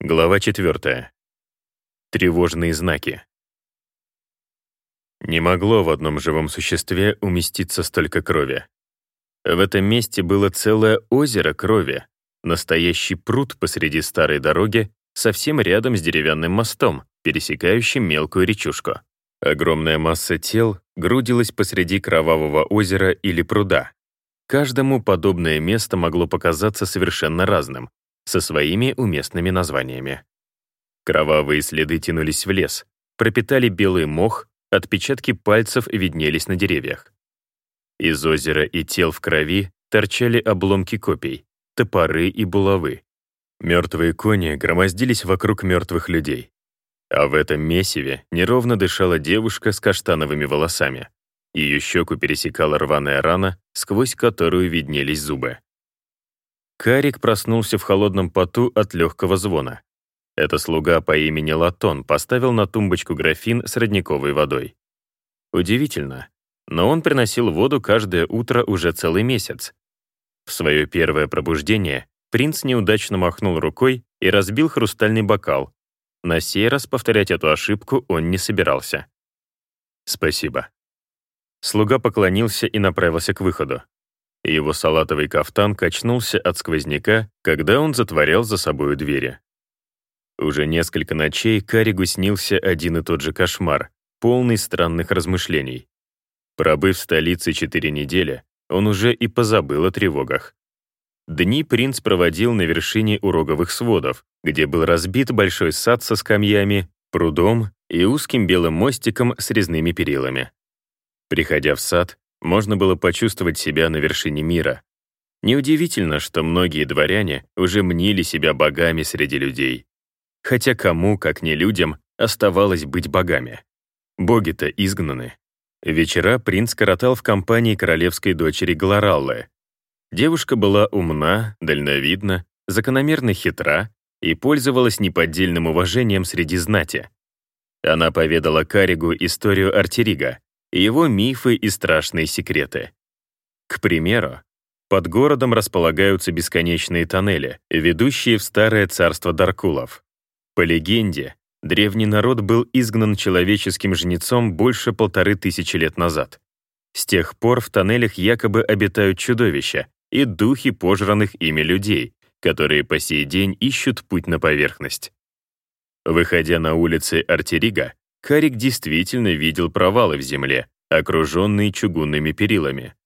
Глава 4. Тревожные знаки. Не могло в одном живом существе уместиться столько крови. В этом месте было целое озеро крови, настоящий пруд посреди старой дороги, совсем рядом с деревянным мостом, пересекающим мелкую речушку. Огромная масса тел грудилась посреди кровавого озера или пруда. Каждому подобное место могло показаться совершенно разным, со своими уместными названиями. Кровавые следы тянулись в лес, пропитали белый мох, отпечатки пальцев виднелись на деревьях. Из озера и тел в крови торчали обломки копий, топоры и булавы. Мертвые кони громоздились вокруг мертвых людей. А в этом месиве неровно дышала девушка с каштановыми волосами. Ее щеку пересекала рваная рана, сквозь которую виднелись зубы. Карик проснулся в холодном поту от легкого звона. Это слуга по имени Латон поставил на тумбочку графин с родниковой водой. Удивительно, но он приносил воду каждое утро уже целый месяц. В свое первое пробуждение принц неудачно махнул рукой и разбил хрустальный бокал. На сей раз повторять эту ошибку он не собирался. «Спасибо». Слуга поклонился и направился к выходу. Его салатовый кафтан качнулся от сквозняка, когда он затворял за собою двери. Уже несколько ночей Каригу снился один и тот же кошмар, полный странных размышлений. Пробыв в столице четыре недели, он уже и позабыл о тревогах. Дни принц проводил на вершине уроговых сводов, где был разбит большой сад со скамьями, прудом и узким белым мостиком с резными перилами. Приходя в сад, можно было почувствовать себя на вершине мира. Неудивительно, что многие дворяне уже мнили себя богами среди людей. Хотя кому, как не людям, оставалось быть богами. Боги-то изгнаны. Вечера принц коротал в компании королевской дочери Глораллы. Девушка была умна, дальновидна, закономерно хитра и пользовалась неподдельным уважением среди знати. Она поведала Каригу историю Артерига, его мифы и страшные секреты. К примеру, под городом располагаются бесконечные тоннели, ведущие в старое царство Даркулов. По легенде, древний народ был изгнан человеческим жнецом больше полторы тысячи лет назад. С тех пор в тоннелях якобы обитают чудовища и духи пожранных ими людей, которые по сей день ищут путь на поверхность. Выходя на улицы Артерига, Карик действительно видел провалы в земле, окруженные чугунными перилами.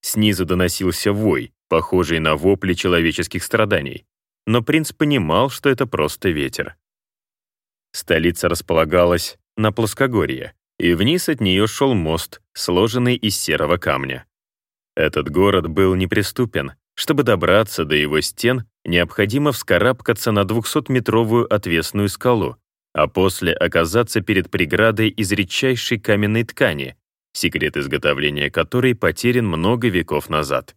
Снизу доносился вой, похожий на вопли человеческих страданий, но принц понимал, что это просто ветер. Столица располагалась на плоскогорье, и вниз от нее шел мост, сложенный из серого камня. Этот город был неприступен. Чтобы добраться до его стен, необходимо вскарабкаться на 200-метровую отвесную скалу, а после оказаться перед преградой из редчайшей каменной ткани, секрет изготовления которой потерян много веков назад.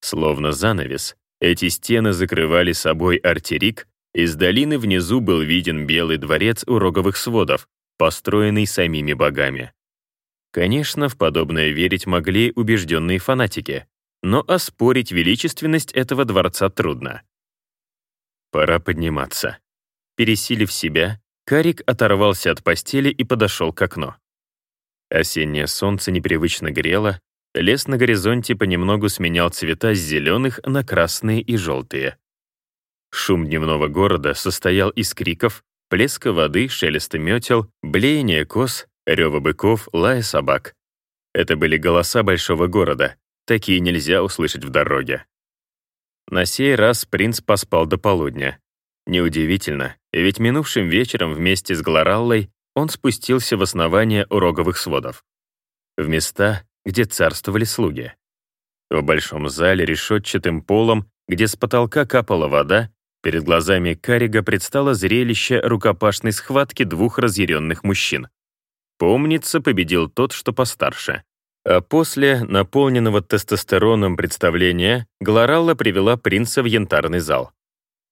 Словно занавес, эти стены закрывали собой артерик, из долины внизу был виден белый дворец у роговых сводов, построенный самими богами. Конечно, в подобное верить могли убежденные фанатики, но оспорить величественность этого дворца трудно. Пора подниматься. Пересилив себя, Карик оторвался от постели и подошел к окну. Осеннее солнце непривычно грело, лес на горизонте понемногу сменял цвета с зеленых на красные и желтые. Шум дневного города состоял из криков, плеска воды, шелеста метел, блеяния коз, рева быков, лая собак. Это были голоса большого города, такие нельзя услышать в дороге. На сей раз принц поспал до полудня. Неудивительно, ведь минувшим вечером вместе с Глораллой он спустился в основание уроговых сводов. В места, где царствовали слуги. В большом зале решетчатым полом, где с потолка капала вода, перед глазами Карига предстало зрелище рукопашной схватки двух разъяренных мужчин. Помнится, победил тот, что постарше. А после наполненного тестостероном представления Глоралла привела принца в янтарный зал.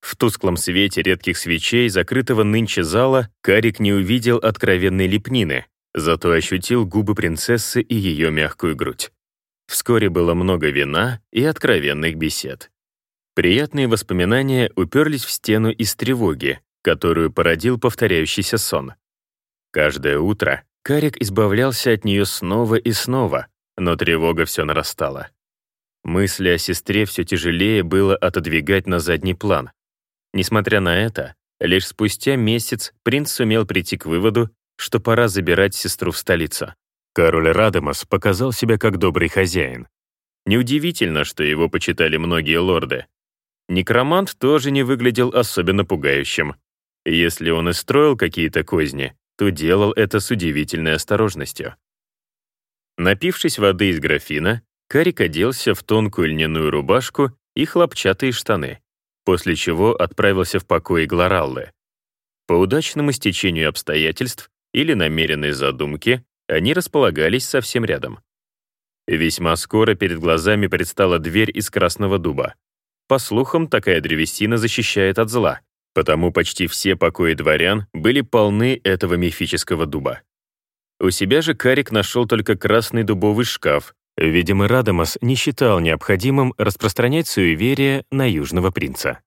В тусклом свете редких свечей, закрытого нынче зала, Карик не увидел откровенной лепнины, зато ощутил губы принцессы и ее мягкую грудь. Вскоре было много вина и откровенных бесед. Приятные воспоминания уперлись в стену из тревоги, которую породил повторяющийся сон. Каждое утро Карик избавлялся от нее снова и снова, но тревога все нарастала. Мысли о сестре все тяжелее было отодвигать на задний план. Несмотря на это, лишь спустя месяц принц сумел прийти к выводу, что пора забирать сестру в столицу. Король Радамас показал себя как добрый хозяин. Неудивительно, что его почитали многие лорды. Некромант тоже не выглядел особенно пугающим. Если он и строил какие-то козни, то делал это с удивительной осторожностью. Напившись воды из графина, Карик оделся в тонкую льняную рубашку и хлопчатые штаны, после чего отправился в покой Глораллы. По удачному стечению обстоятельств или намеренной задумке они располагались совсем рядом. Весьма скоро перед глазами предстала дверь из красного дуба. По слухам, такая древесина защищает от зла, потому почти все покои дворян были полны этого мифического дуба. У себя же Карик нашел только красный дубовый шкаф, Видимо, Радамас не считал необходимым распространять суеверие на Южного принца.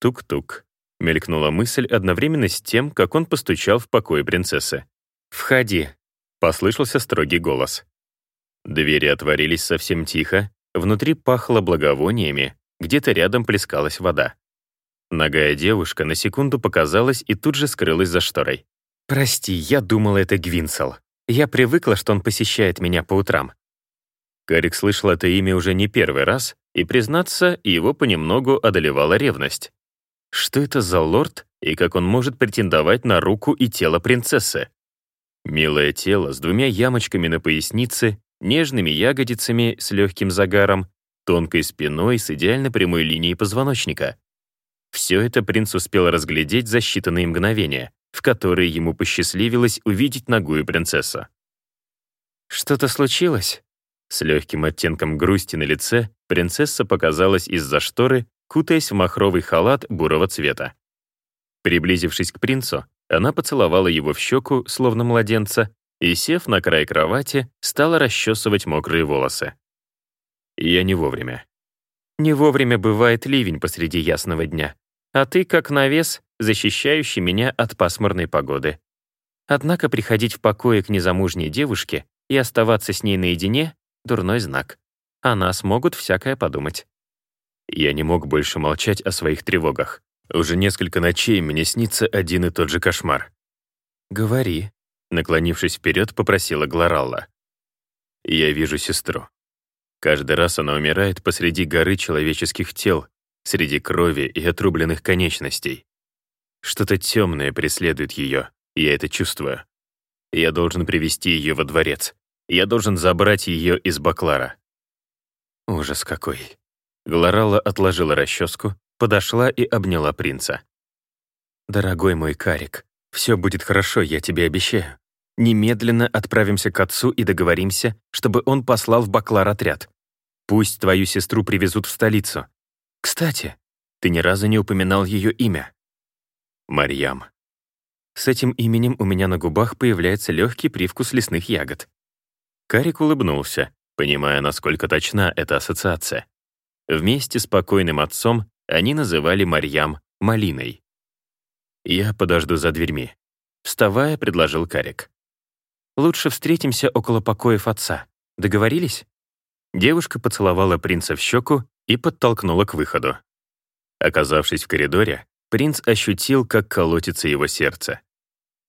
«Тук-тук», — мелькнула мысль одновременно с тем, как он постучал в покое принцессы. «Входи», — послышался строгий голос. Двери отворились совсем тихо, внутри пахло благовониями, где-то рядом плескалась вода. Ногая девушка на секунду показалась и тут же скрылась за шторой. «Прости, я думала, это Гвинсел. Я привыкла, что он посещает меня по утрам. Карик слышал это имя уже не первый раз, и, признаться, его понемногу одолевала ревность. Что это за лорд, и как он может претендовать на руку и тело принцессы? Милое тело с двумя ямочками на пояснице, нежными ягодицами с легким загаром, тонкой спиной с идеально прямой линией позвоночника. Все это принц успел разглядеть за считанные мгновения, в которые ему посчастливилось увидеть ногую принцессу. «Что-то случилось?» С легким оттенком грусти на лице принцесса показалась из-за шторы, кутаясь в махровый халат бурого цвета. Приблизившись к принцу, она поцеловала его в щеку, словно младенца, и, сев на край кровати, стала расчесывать мокрые волосы. Я не вовремя. Не вовремя бывает ливень посреди ясного дня, а ты, как навес, защищающий меня от пасмурной погоды. Однако приходить в покое к незамужней девушке и оставаться с ней наедине дурной знак. О нас могут всякое подумать. Я не мог больше молчать о своих тревогах. Уже несколько ночей мне снится один и тот же кошмар. «Говори», — наклонившись вперед, попросила Глоралла. «Я вижу сестру. Каждый раз она умирает посреди горы человеческих тел, среди крови и отрубленных конечностей. Что-то темное преследует ее, я это чувствую. Я должен привести ее во дворец. Я должен забрать ее из Баклара. Ужас какой. Глорала отложила расческу, подошла и обняла принца. «Дорогой мой Карик, все будет хорошо, я тебе обещаю. Немедленно отправимся к отцу и договоримся, чтобы он послал в Баклар отряд. Пусть твою сестру привезут в столицу. Кстати, ты ни разу не упоминал ее имя. Марьям. С этим именем у меня на губах появляется легкий привкус лесных ягод. Карик улыбнулся, понимая, насколько точна эта ассоциация. Вместе с покойным отцом они называли Марьям Малиной. «Я подожду за дверьми», — вставая, предложил Карик. «Лучше встретимся около покоев отца. Договорились?» Девушка поцеловала принца в щеку и подтолкнула к выходу. Оказавшись в коридоре, принц ощутил, как колотится его сердце.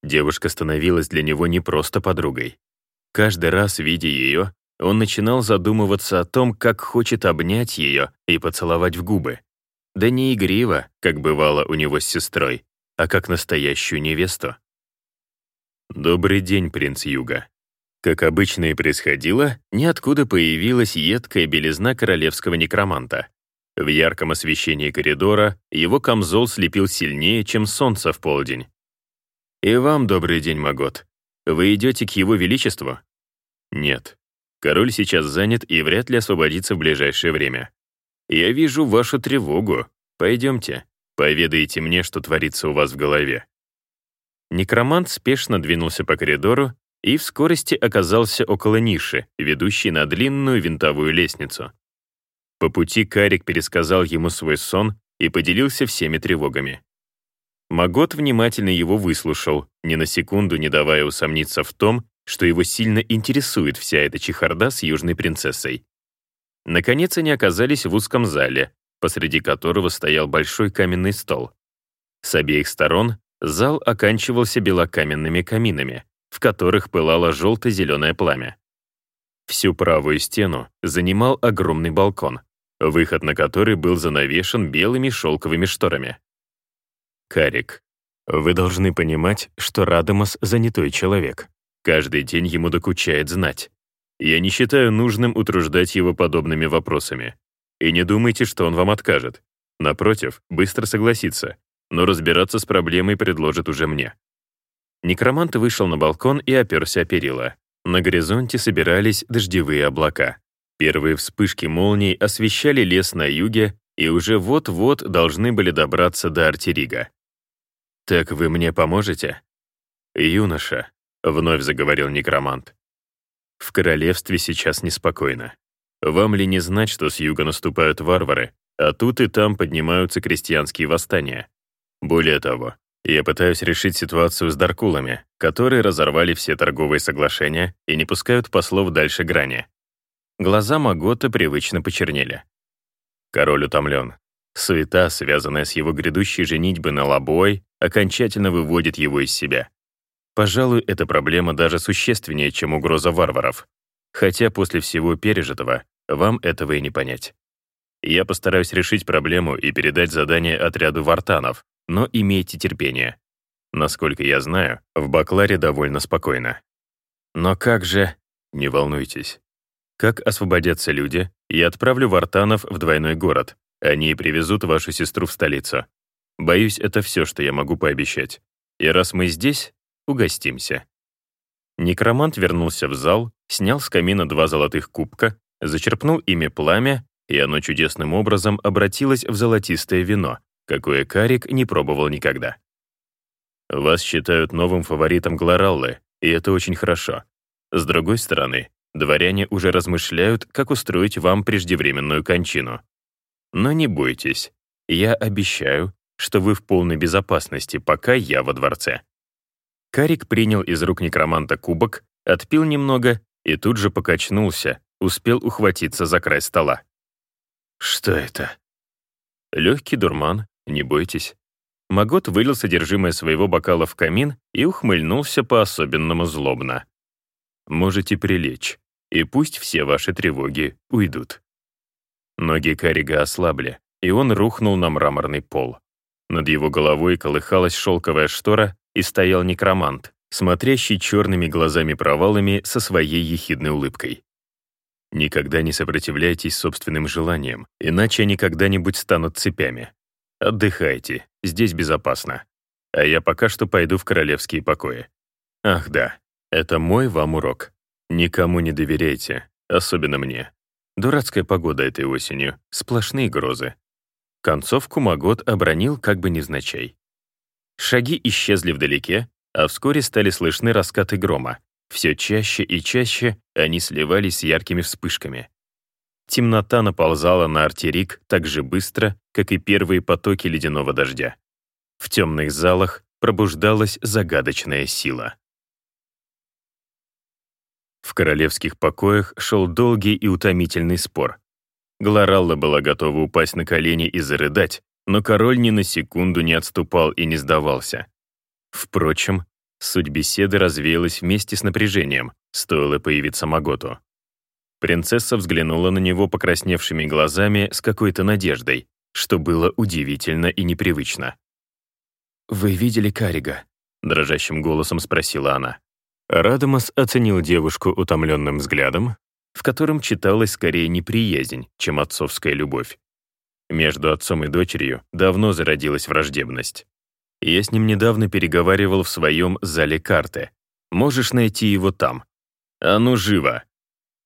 Девушка становилась для него не просто подругой. Каждый раз, видя ее, он начинал задумываться о том, как хочет обнять ее и поцеловать в губы. Да не игриво, как бывало у него с сестрой, а как настоящую невесту. «Добрый день, принц Юга». Как обычно и происходило, ниоткуда появилась едкая белизна королевского некроманта. В ярком освещении коридора его камзол слепил сильнее, чем солнце в полдень. «И вам добрый день, Магот. Вы идете к его величеству?» «Нет. Король сейчас занят и вряд ли освободится в ближайшее время. Я вижу вашу тревогу. Пойдемте, поведайте мне, что творится у вас в голове». Некромант спешно двинулся по коридору и в скорости оказался около ниши, ведущей на длинную винтовую лестницу. По пути Карик пересказал ему свой сон и поделился всеми тревогами. Магот внимательно его выслушал, ни на секунду не давая усомниться в том, что его сильно интересует вся эта чехарда с южной принцессой. Наконец они оказались в узком зале, посреди которого стоял большой каменный стол. С обеих сторон зал оканчивался белокаменными каминами, в которых пылало желто-зеленое пламя. Всю правую стену занимал огромный балкон, выход на который был занавешен белыми шелковыми шторами. Карик, вы должны понимать, что Радамас — занятой человек. Каждый день ему докучает знать. Я не считаю нужным утруждать его подобными вопросами. И не думайте, что он вам откажет. Напротив, быстро согласится, но разбираться с проблемой предложит уже мне. Некромант вышел на балкон и оперся о перила. На горизонте собирались дождевые облака. Первые вспышки молний освещали лес на юге и уже вот-вот должны были добраться до Артерига. «Так вы мне поможете?» «Юноша», — вновь заговорил некромант, в королевстве сейчас неспокойно. Вам ли не знать, что с юга наступают варвары, а тут и там поднимаются крестьянские восстания? Более того, я пытаюсь решить ситуацию с Даркулами, которые разорвали все торговые соглашения и не пускают послов дальше грани. Глаза Магота привычно почернели. Король утомлен. Суета, связанная с его грядущей женитьбой на Лабой, окончательно выводит его из себя. Пожалуй, эта проблема даже существеннее, чем угроза варваров. Хотя после всего пережитого вам этого и не понять. Я постараюсь решить проблему и передать задание отряду вартанов, но имейте терпение. Насколько я знаю, в Бакларе довольно спокойно. Но как же... Не волнуйтесь. Как освободятся люди, я отправлю вартанов в двойной город. Они привезут вашу сестру в столицу. Боюсь, это все, что я могу пообещать. И раз мы здесь, Угостимся». Некромант вернулся в зал, снял с камина два золотых кубка, зачерпнул ими пламя, и оно чудесным образом обратилось в золотистое вино, какое Карик не пробовал никогда. Вас считают новым фаворитом Глораллы, и это очень хорошо. С другой стороны, дворяне уже размышляют, как устроить вам преждевременную кончину. Но не бойтесь, я обещаю, что вы в полной безопасности, пока я во дворце. Карик принял из рук некроманта кубок, отпил немного и тут же покачнулся, успел ухватиться за край стола. «Что это?» «Легкий дурман, не бойтесь». Магот вылил содержимое своего бокала в камин и ухмыльнулся по-особенному злобно. «Можете прилечь, и пусть все ваши тревоги уйдут». Ноги Карига ослабли, и он рухнул на мраморный пол. Над его головой колыхалась шелковая штора, и стоял некромант, смотрящий черными глазами-провалами со своей ехидной улыбкой. Никогда не сопротивляйтесь собственным желаниям, иначе они когда-нибудь станут цепями. Отдыхайте, здесь безопасно. А я пока что пойду в королевские покои. Ах да, это мой вам урок. Никому не доверяйте, особенно мне. Дурацкая погода этой осенью, сплошные грозы. Концовку Магот обронил как бы невзначай. Шаги исчезли вдалеке, а вскоре стали слышны раскаты грома. Все чаще и чаще они сливались с яркими вспышками. Темнота наползала на артерик так же быстро, как и первые потоки ледяного дождя. В темных залах пробуждалась загадочная сила. В королевских покоях шел долгий и утомительный спор. Глоралла была готова упасть на колени и зарыдать, но король ни на секунду не отступал и не сдавался. Впрочем, суть беседы развеялась вместе с напряжением, стоило появиться Маготу. Принцесса взглянула на него покрасневшими глазами с какой-то надеждой, что было удивительно и непривычно. «Вы видели Карига?» — дрожащим голосом спросила она. Радамас оценил девушку утомленным взглядом, в котором читалась скорее неприязнь, чем отцовская любовь. Между отцом и дочерью давно зародилась враждебность. Я с ним недавно переговаривал в своем зале карты. Можешь найти его там. А ну, живо!»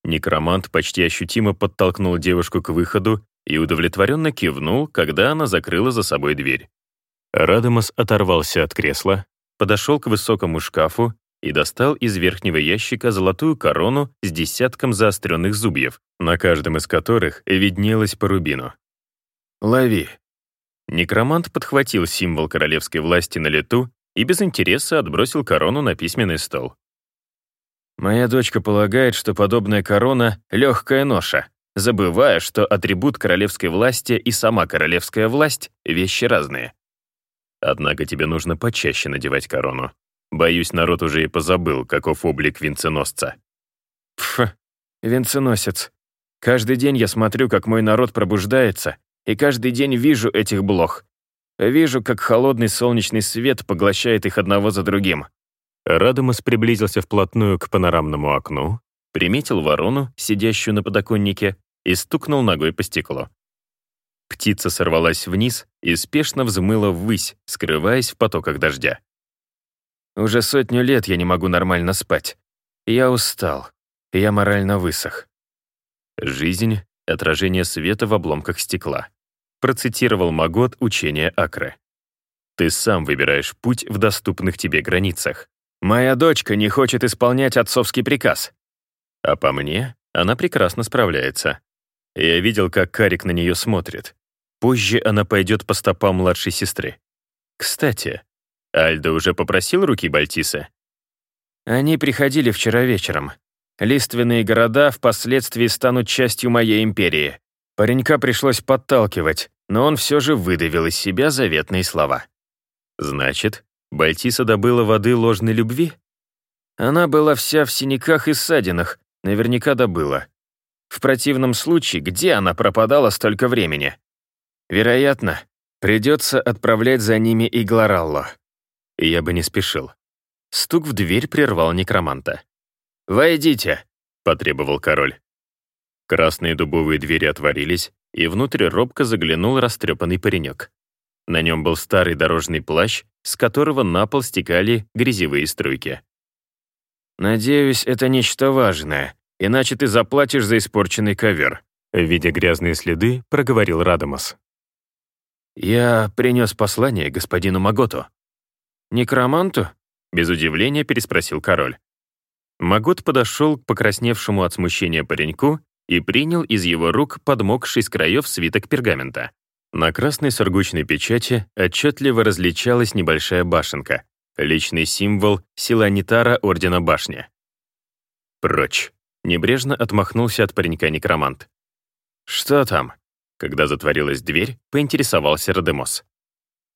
Некромант почти ощутимо подтолкнул девушку к выходу и удовлетворенно кивнул, когда она закрыла за собой дверь. Радамас оторвался от кресла, подошел к высокому шкафу и достал из верхнего ящика золотую корону с десятком заостренных зубьев, на каждом из которых виднелось по рубину. «Лови». Некромант подхватил символ королевской власти на лету и без интереса отбросил корону на письменный стол. «Моя дочка полагает, что подобная корона — легкая ноша, забывая, что атрибут королевской власти и сама королевская власть — вещи разные. Однако тебе нужно почаще надевать корону. Боюсь, народ уже и позабыл, каков облик венценосца. Пф, венценосец. Каждый день я смотрю, как мой народ пробуждается, и каждый день вижу этих блох. Вижу, как холодный солнечный свет поглощает их одного за другим. Радомас приблизился вплотную к панорамному окну, приметил ворону, сидящую на подоконнике, и стукнул ногой по стеклу. Птица сорвалась вниз и спешно взмыла ввысь, скрываясь в потоках дождя. Уже сотню лет я не могу нормально спать. Я устал. Я морально высох. Жизнь — отражение света в обломках стекла. Процитировал Магот учение Акры. Ты сам выбираешь путь в доступных тебе границах. Моя дочка не хочет исполнять отцовский приказ. А по мне, она прекрасно справляется. Я видел, как Карик на нее смотрит. Позже она пойдет по стопам младшей сестры. Кстати, Альдо уже попросил руки Бальтиса? Они приходили вчера вечером. Лиственные города впоследствии станут частью моей империи. Паренька пришлось подталкивать, но он все же выдавил из себя заветные слова. Значит, Бальтиса добыла воды ложной любви? Она была вся в синяках и ссадинах, наверняка добыла. В противном случае, где она пропадала столько времени? Вероятно, придется отправлять за ними Иглоралло. Я бы не спешил. Стук в дверь прервал некроманта. «Войдите», — потребовал король. Красные дубовые двери отворились, и внутрь робко заглянул растрепанный паренек. На нем был старый дорожный плащ, с которого на пол стекали грязевые струйки. «Надеюсь, это нечто важное, иначе ты заплатишь за испорченный ковер», видя грязные следы, проговорил Радомас. «Я принес послание господину Маготу». «Некроманту?» — без удивления переспросил король. Магот подошел к покрасневшему от смущения пареньку и принял из его рук подмокший с краев свиток пергамента. На красной сургучной печати отчетливо различалась небольшая башенка, личный символ силанитара Ордена Башни. «Прочь!» — небрежно отмахнулся от паренька некромант. «Что там?» Когда затворилась дверь, поинтересовался Родемос.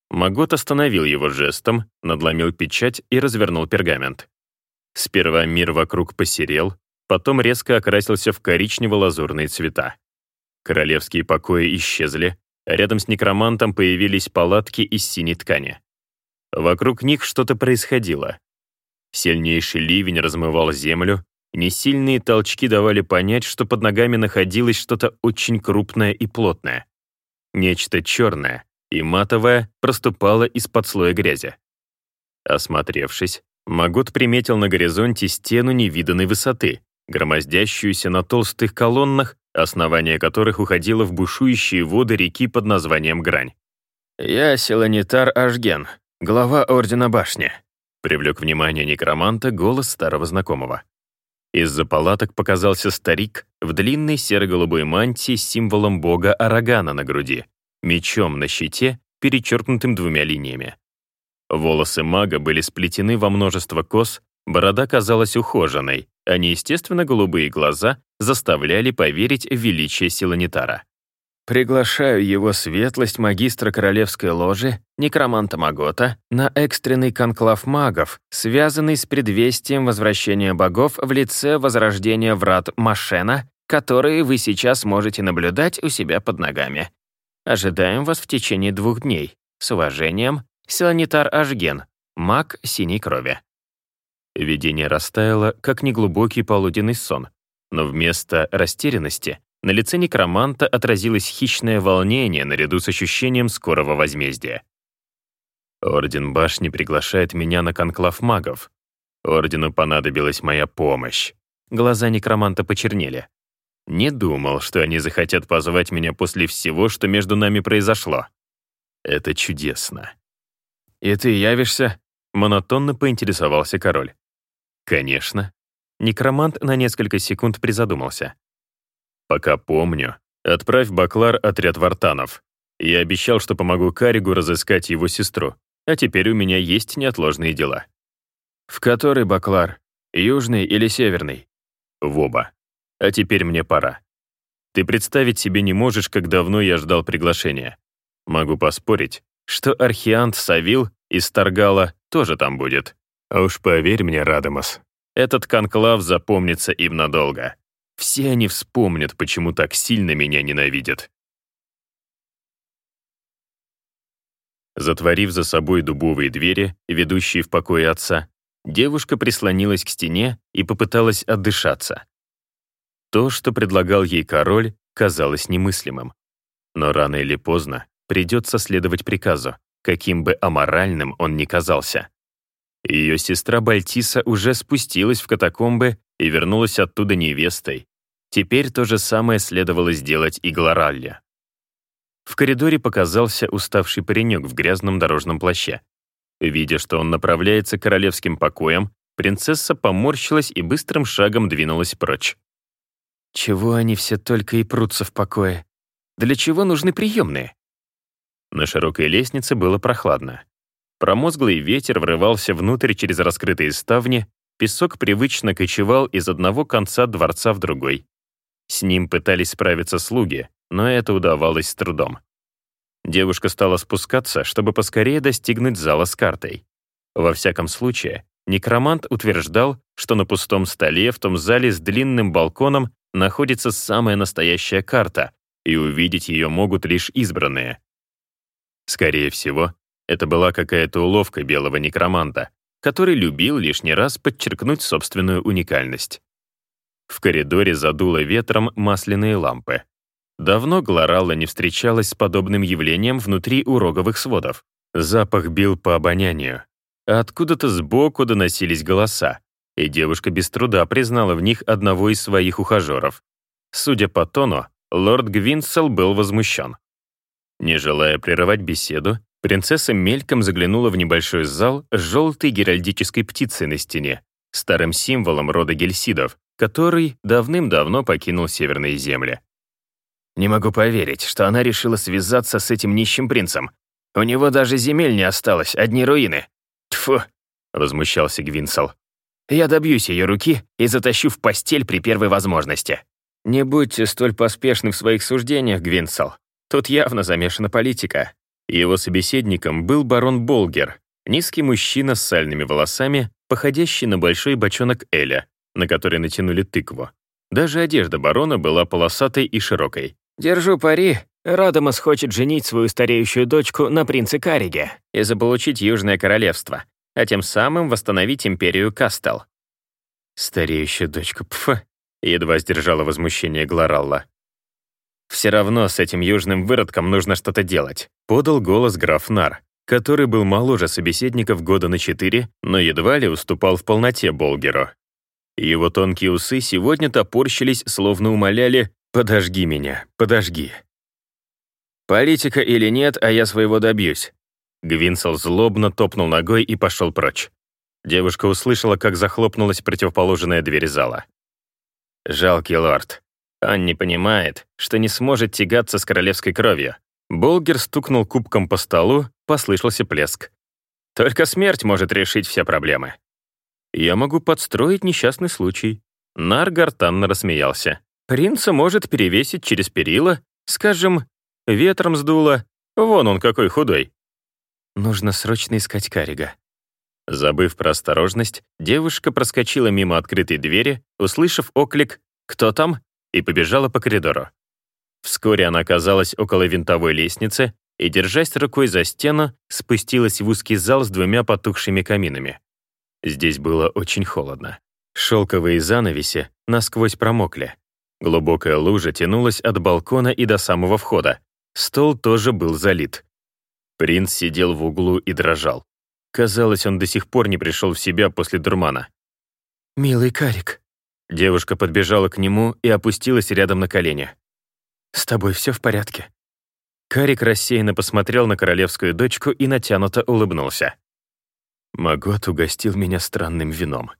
Магот остановил его жестом, надломил печать и развернул пергамент. Сперва мир вокруг посерел, потом резко окрасился в коричнево-лазурные цвета. Королевские покои исчезли, а рядом с некромантом появились палатки из синей ткани. Вокруг них что-то происходило. Сильнейший ливень размывал землю, Несильные толчки давали понять, что под ногами находилось что-то очень крупное и плотное. Нечто черное и матовое проступало из-под слоя грязи. Осмотревшись, Магот приметил на горизонте стену невиданной высоты, громоздящуюся на толстых колоннах, основание которых уходило в бушующие воды реки под названием Грань. «Я Селанитар Ашген, глава Ордена Башни», привлек внимание некроманта голос старого знакомого. Из-за палаток показался старик в длинной серо-голубой мантии с символом бога Арагана на груди, мечом на щите, перечеркнутым двумя линиями. Волосы мага были сплетены во множество кос, борода казалась ухоженной, а неестественно голубые глаза заставляли поверить в величие Силанитара. Приглашаю его светлость магистра королевской ложи, некроманта Магота, на экстренный конклав магов, связанный с предвестием возвращения богов в лице возрождения врат Машена, которые вы сейчас можете наблюдать у себя под ногами. Ожидаем вас в течение двух дней. С уважением, Силанитар Ашген, маг синей крови. Видение растаяло, как неглубокий полуденный сон, но вместо растерянности на лице некроманта отразилось хищное волнение наряду с ощущением скорого возмездия. Орден Башни приглашает меня на конклав магов. Ордену понадобилась моя помощь. Глаза некроманта почернели. Не думал, что они захотят позвать меня после всего, что между нами произошло. Это чудесно. «И ты явишься?» — монотонно поинтересовался король. Конечно. Некромант на несколько секунд призадумался. Пока помню, отправь Баклар отряд вартанов. Я обещал, что помогу Каригу разыскать его сестру, а теперь у меня есть неотложные дела. В который Баклар? Южный или северный? В оба. А теперь мне пора. Ты представить себе не можешь, как давно я ждал приглашения. Могу поспорить, что Архиант Савил из Таргала тоже там будет. А уж поверь мне, Радамас, этот конклав запомнится им надолго. Все они вспомнят, почему так сильно меня ненавидят. Затворив за собой дубовые двери, ведущие в покой отца, девушка прислонилась к стене и попыталась отдышаться. То, что предлагал ей король, казалось немыслимым. Но рано или поздно придется следовать приказу, каким бы аморальным он ни казался. Ее сестра Бальтиса уже спустилась в катакомбы и вернулась оттуда невестой. Теперь то же самое следовало сделать и Глоралле. В коридоре показался уставший паренек в грязном дорожном плаще. Видя, что он направляется к королевским покоям, принцесса поморщилась и быстрым шагом двинулась прочь. Чего они все только и прутся в покое? Для чего нужны приемные? На широкой лестнице было прохладно. Промозглый ветер врывался внутрь через раскрытые ставни, песок привычно кочевал из одного конца дворца в другой. С ним пытались справиться слуги, но это удавалось с трудом. Девушка стала спускаться, чтобы поскорее достигнуть зала с картой. Во всяком случае, некромант утверждал, что на пустом столе в том зале с длинным балконом находится самая настоящая карта, и увидеть ее могут лишь избранные. Скорее всего, это была какая-то уловка белого некроманта, который любил лишний раз подчеркнуть собственную уникальность. В коридоре задуло ветром масляные лампы. Давно Глоралла не встречалась с подобным явлением внутри уроговых сводов. Запах бил по обонянию. А откуда-то сбоку доносились голоса, и девушка без труда признала в них одного из своих ухажеров. Судя по тону, лорд Гвинсел был возмущен. Не желая прерывать беседу, Принцесса мельком заглянула в небольшой зал с желтой геральдической птицей на стене, старым символом рода гельсидов, который давным-давно покинул северные земли. «Не могу поверить, что она решила связаться с этим нищим принцем. У него даже земель не осталось, одни руины. Тьфу!» — возмущался Гвинсел. «Я добьюсь ее руки и затащу в постель при первой возможности». «Не будьте столь поспешны в своих суждениях, Гвинсел. Тут явно замешана политика. Его собеседником был барон Болгер, низкий мужчина с сальными волосами, походящий на большой бочонок Эля, на который натянули тыкву. Даже одежда барона была полосатой и широкой. «Держу пари, Радамас хочет женить свою стареющую дочку на принце Кариге и заполучить Южное Королевство, а тем самым восстановить империю Кастел». «Стареющая дочка, пф!» едва сдержала возмущение Глоралла. «Все равно с этим южным выродком нужно что-то делать», подал голос граф Нар, который был моложе собеседников года на четыре, но едва ли уступал в полноте Болгеру. Его тонкие усы сегодня топорщились, словно умоляли «подожги меня, подожги». «Политика или нет, а я своего добьюсь». Гвинсел злобно топнул ногой и пошел прочь. Девушка услышала, как захлопнулась противоположная дверь зала. «Жалкий лорд. Он не понимает, что не сможет тягаться с королевской кровью. Болгер стукнул кубком по столу, послышался плеск. Только смерть может решить все проблемы. Я могу подстроить несчастный случай. Нар гортанно рассмеялся. Принца может перевесить через перила, скажем, ветром сдуло. Вон он какой худой. Нужно срочно искать Карига. Забыв про осторожность, девушка проскочила мимо открытой двери, услышав оклик «Кто там?» И побежала по коридору. Вскоре она оказалась около винтовой лестницы и, держась рукой за стену, спустилась в узкий зал с двумя потухшими каминами. Здесь было очень холодно. Шелковые занавеси насквозь промокли. Глубокая лужа тянулась от балкона и до самого входа. Стол тоже был залит. Принц сидел в углу и дрожал. Казалось, он до сих пор не пришел в себя после дурмана. «Милый Карик», Девушка подбежала к нему и опустилась рядом на колени. «С тобой все в порядке?» Карик рассеянно посмотрел на королевскую дочку и натянуто улыбнулся. Магот угостил меня странным вином.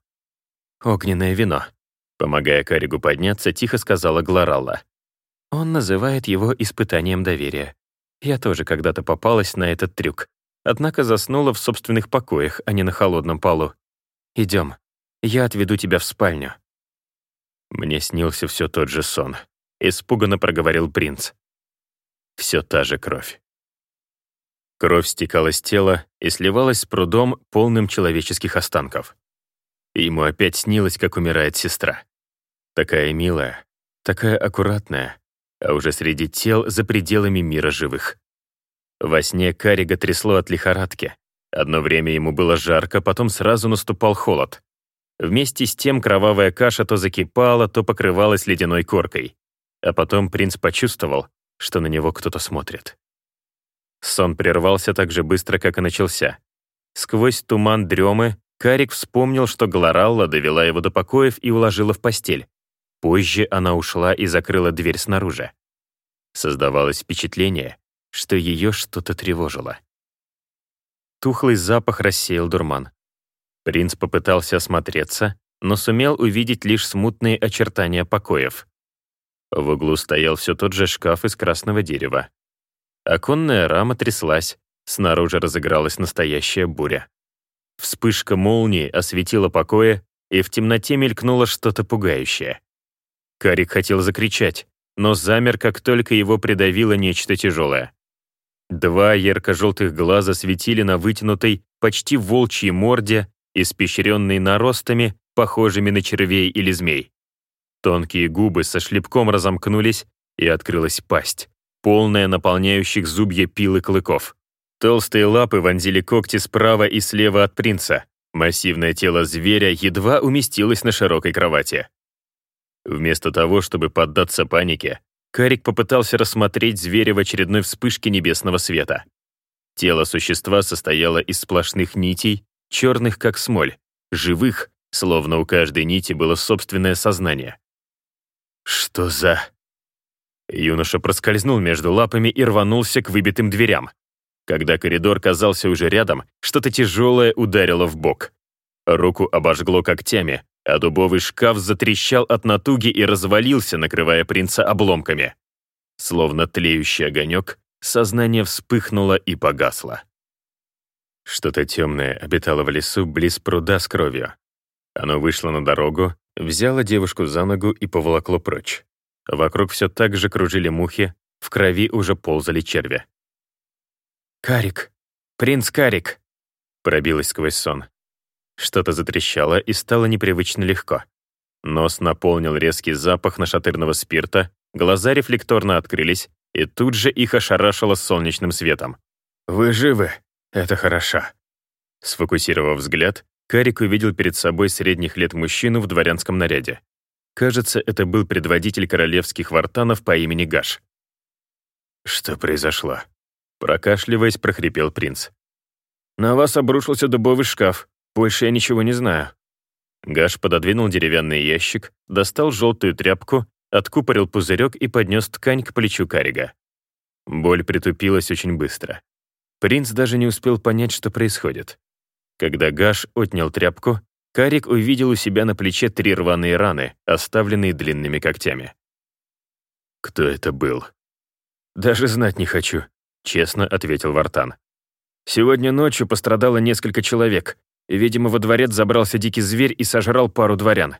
огненное вино», помогая Каригу подняться, тихо сказала Глоралла. Он называет его испытанием доверия. Я тоже когда-то попалась на этот трюк, однако заснула в собственных покоях, а не на холодном полу. Идем, я отведу тебя в спальню. Мне снился все тот же сон. Испуганно проговорил принц. Все та же кровь. Кровь стекала с тела и сливалась с прудом, полным человеческих останков. ему опять снилось, как умирает сестра. Такая милая, такая аккуратная, а уже среди тел за пределами мира живых. Во сне Карига трясло от лихорадки. Одно время ему было жарко, потом сразу наступал холод. Вместе с тем кровавая каша то закипала, то покрывалась ледяной коркой. А потом принц почувствовал, что на него кто-то смотрит. Сон прервался так же быстро, как и начался. Сквозь туман дремы Карик вспомнил, что Глоралла довела его до покоев и уложила в постель. Позже она ушла и закрыла дверь снаружи. Создавалось впечатление, что ее что-то тревожило. Тухлый запах рассеял дурман. Принц попытался осмотреться, но сумел увидеть лишь смутные очертания покоев. В углу стоял все тот же шкаф из красного дерева. Оконная рама тряслась, снаружи разыгралась настоящая буря. Вспышка молнии осветила покоя, и в темноте мелькнуло что-то пугающее. Карик хотел закричать, но замер, как только его придавило нечто тяжелое. Два ярко-желтых глаза светили на вытянутой, почти волчьей морде, испещренной наростами, похожими на червей или змей. Тонкие губы со шлепком разомкнулись, и открылась пасть полная наполняющих зубья пилы клыков. Толстые лапы вонзили когти справа и слева от принца. Массивное тело зверя едва уместилось на широкой кровати. Вместо того, чтобы поддаться панике, Карик попытался рассмотреть зверя в очередной вспышке небесного света. Тело существа состояло из сплошных нитей, черных как смоль, живых, словно у каждой нити было собственное сознание. «Что за...» Юноша проскользнул между лапами и рванулся к выбитым дверям. Когда коридор казался уже рядом, что-то тяжелое ударило в бок. Руку обожгло когтями, а дубовый шкаф затрещал от натуги и развалился, накрывая принца обломками. Словно тлеющий огонек, сознание вспыхнуло и погасло. Что-то темное обитало в лесу близ пруда с кровью. Оно вышло на дорогу, взяло девушку за ногу и поволокло прочь. Вокруг все так же кружили мухи, в крови уже ползали черви. «Карик! Принц Карик!» пробилась сквозь сон. Что-то затрещало и стало непривычно легко. Нос наполнил резкий запах нашатырного спирта, глаза рефлекторно открылись, и тут же их ошарашило солнечным светом. «Вы живы? Это хорошо». Сфокусировав взгляд, Карик увидел перед собой средних лет мужчину в дворянском наряде. Кажется, это был предводитель королевских вартанов по имени Гаш. «Что произошло?» Прокашливаясь, прохрипел принц. «На вас обрушился дубовый шкаф. Больше я ничего не знаю». Гаш пододвинул деревянный ящик, достал желтую тряпку, откупорил пузырек и поднес ткань к плечу Карига. Боль притупилась очень быстро. Принц даже не успел понять, что происходит. Когда Гаш отнял тряпку, Карик увидел у себя на плече три рваные раны, оставленные длинными когтями. «Кто это был?» «Даже знать не хочу», — честно ответил Вартан. «Сегодня ночью пострадало несколько человек. Видимо, во дворец забрался дикий зверь и сожрал пару дворян».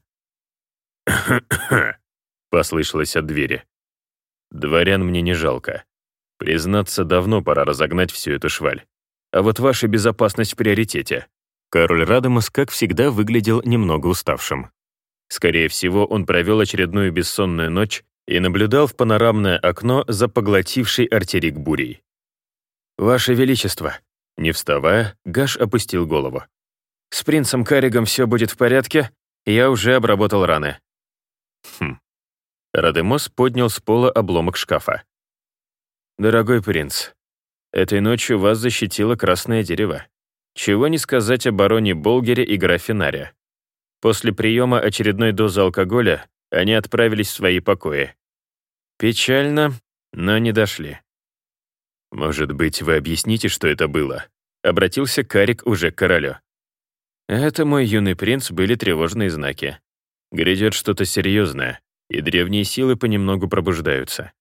послышалось от двери. «Дворян мне не жалко. Признаться, давно пора разогнать всю эту шваль. А вот ваша безопасность в приоритете. Король Радамус, как всегда, выглядел немного уставшим. Скорее всего, он провел очередную бессонную ночь и наблюдал в панорамное окно за поглотившей артерик бурей. «Ваше Величество!» Не вставая, Гаш опустил голову. «С принцем Карригом все будет в порядке, я уже обработал раны». Хм. Радемос поднял с пола обломок шкафа. «Дорогой принц, этой ночью вас защитило красное дерево. Чего не сказать о бароне Болгере и графе Наре. После приема очередной дозы алкоголя они отправились в свои покои. Печально, но не дошли. «Может быть, вы объясните, что это было?» Обратился Карик уже к королю. Это, мой юный принц, были тревожные знаки. Грядет что-то серьезное, и древние силы понемногу пробуждаются.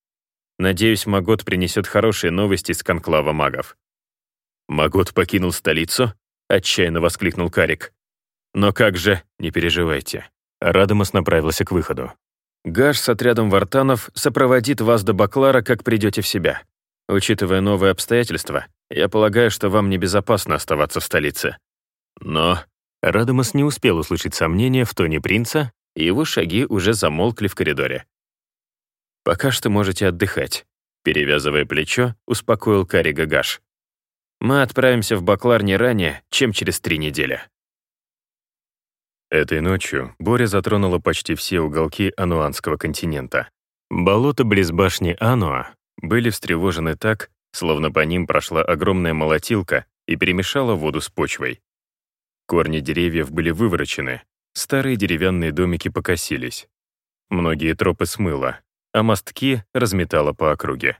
Надеюсь, Магот принесет хорошие новости с конклава магов. «Магот покинул столицу?» — отчаянно воскликнул Карик. «Но как же, не переживайте». Радомас направился к выходу. «Гаш с отрядом вартанов сопроводит вас до Баклара, как придете в себя. Учитывая новые обстоятельства, я полагаю, что вам небезопасно оставаться в столице». Но Радомас не успел услышать сомнения в тоне принца, и его шаги уже замолкли в коридоре. «Пока что можете отдыхать», — перевязывая плечо, успокоил Кари Гагаш. «Мы отправимся в Баклар не ранее, чем через три недели». Этой ночью буря затронула почти все уголки Ануанского континента. Болота близ башни Ануа были встревожены так, словно по ним прошла огромная молотилка и перемешала воду с почвой. Корни деревьев были выворочены, старые деревянные домики покосились. Многие тропы смыло, а мостки разметало по округе.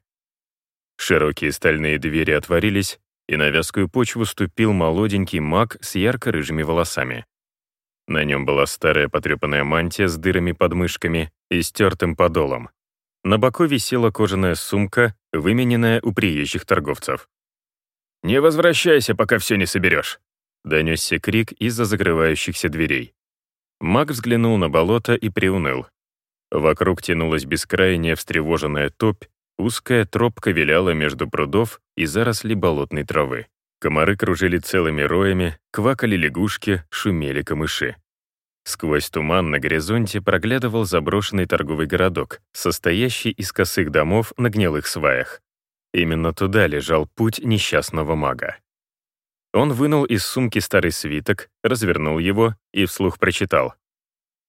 Широкие стальные двери отворились, и на вязкую почву ступил молоденький маг с ярко-рыжими волосами. На нем была старая потрепанная мантия с дырами под мышками и стертым подолом. На боку висела кожаная сумка, вымененная у приезжих торговцев. «Не возвращайся, пока все не соберешь», — донесся крик из-за закрывающихся дверей. Маг взглянул на болото и приуныл. Вокруг тянулась бескрайняя встревоженная топь, узкая тропка виляла между прудов и заросли болотной травы. Комары кружили целыми роями, квакали лягушки, шумели камыши. Сквозь туман на горизонте проглядывал заброшенный торговый городок, состоящий из косых домов на гнилых сваях. Именно туда лежал путь несчастного мага. Он вынул из сумки старый свиток, развернул его и вслух прочитал.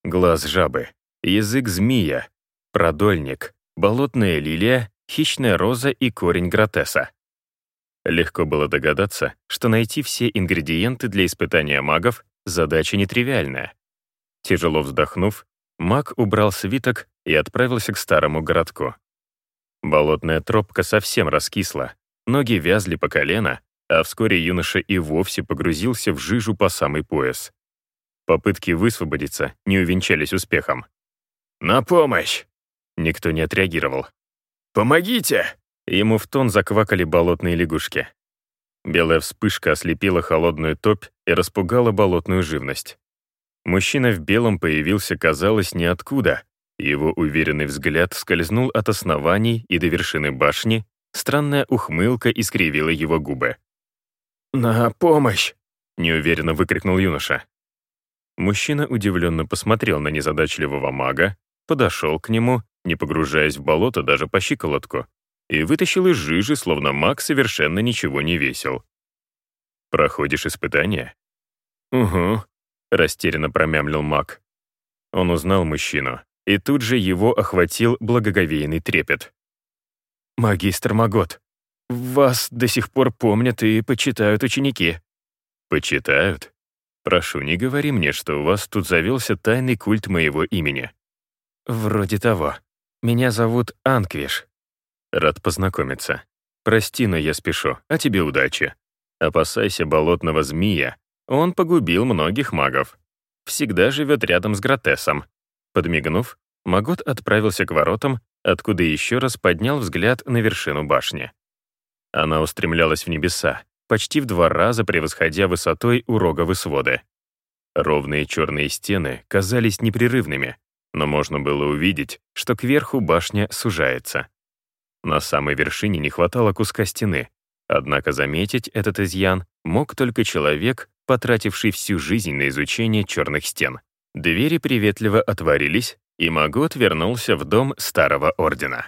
«Глаз жабы язык змея, продольник, болотная лилия, хищная роза и корень гратеса. Легко было догадаться, что найти все ингредиенты для испытания магов — задача нетривиальная. Тяжело вздохнув, маг убрал свиток и отправился к старому городку. Болотная тропка совсем раскисла, ноги вязли по колено, а вскоре юноша и вовсе погрузился в жижу по самый пояс. Попытки высвободиться не увенчались успехом. «На помощь!» Никто не отреагировал. «Помогите!» Ему в тон заквакали болотные лягушки. Белая вспышка ослепила холодную топь и распугала болотную живность. Мужчина в белом появился, казалось, ниоткуда. Его уверенный взгляд скользнул от оснований и до вершины башни, странная ухмылка искривила его губы. «На помощь!» — неуверенно выкрикнул юноша. Мужчина удивленно посмотрел на незадачливого мага, подошел к нему, не погружаясь в болото даже по щиколотку, и вытащил из жижи, словно маг совершенно ничего не весил. «Проходишь испытание?» «Угу», — растерянно промямлил маг. Он узнал мужчину, и тут же его охватил благоговейный трепет. «Магистр Магот, вас до сих пор помнят и почитают ученики». «Почитают? Прошу, не говори мне, что у вас тут завелся тайный культ моего имени. «Вроде того. Меня зовут Анквиш». «Рад познакомиться. Прости, но я спешу, а тебе удачи. Опасайся болотного змея. Он погубил многих магов. Всегда живет рядом с Гратесом». Подмигнув, Магот отправился к воротам, откуда еще раз поднял взгляд на вершину башни. Она устремлялась в небеса, почти в два раза превосходя высотой уроговы своды. Ровные черные стены казались непрерывными, но можно было увидеть, что кверху башня сужается. На самой вершине не хватало куска стены, однако заметить этот изъян мог только человек, потративший всю жизнь на изучение черных стен. Двери приветливо отворились, и Магот вернулся в дом Старого Ордена.